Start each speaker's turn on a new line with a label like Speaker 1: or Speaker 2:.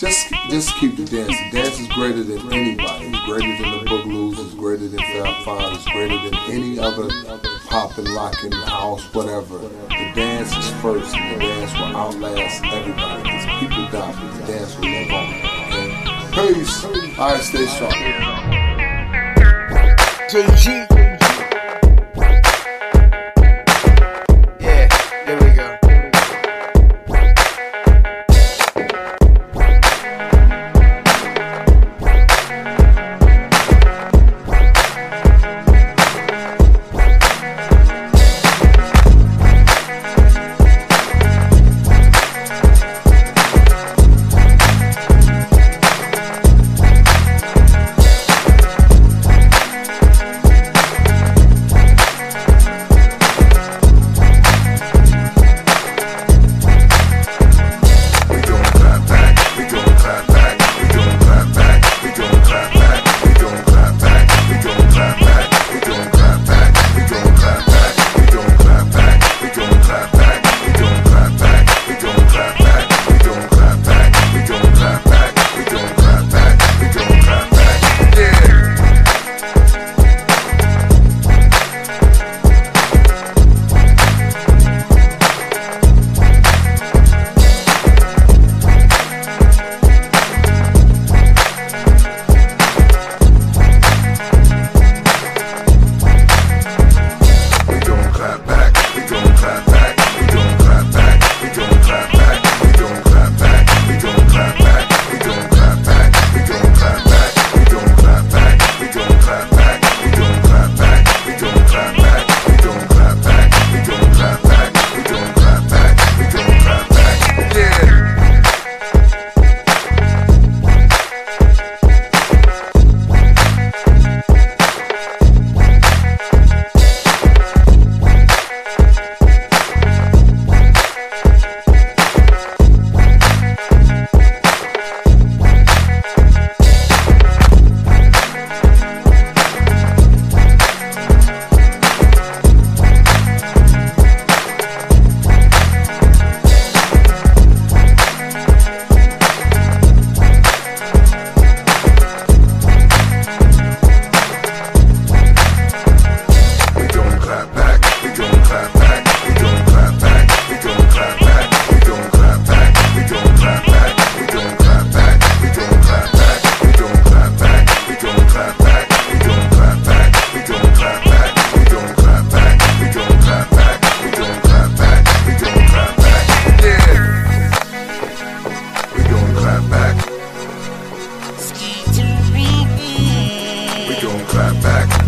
Speaker 1: Just, just keep the dance. The dance is greater than anybody. It's greater than the Boogaloos. It's greater than Fab Five. It's greater than any other popping, and house, whatever. The dance is first, and the dance will outlast everybody. Because people die, but the dance will live on. Peace. All right, stay strong.
Speaker 2: JG. fat back.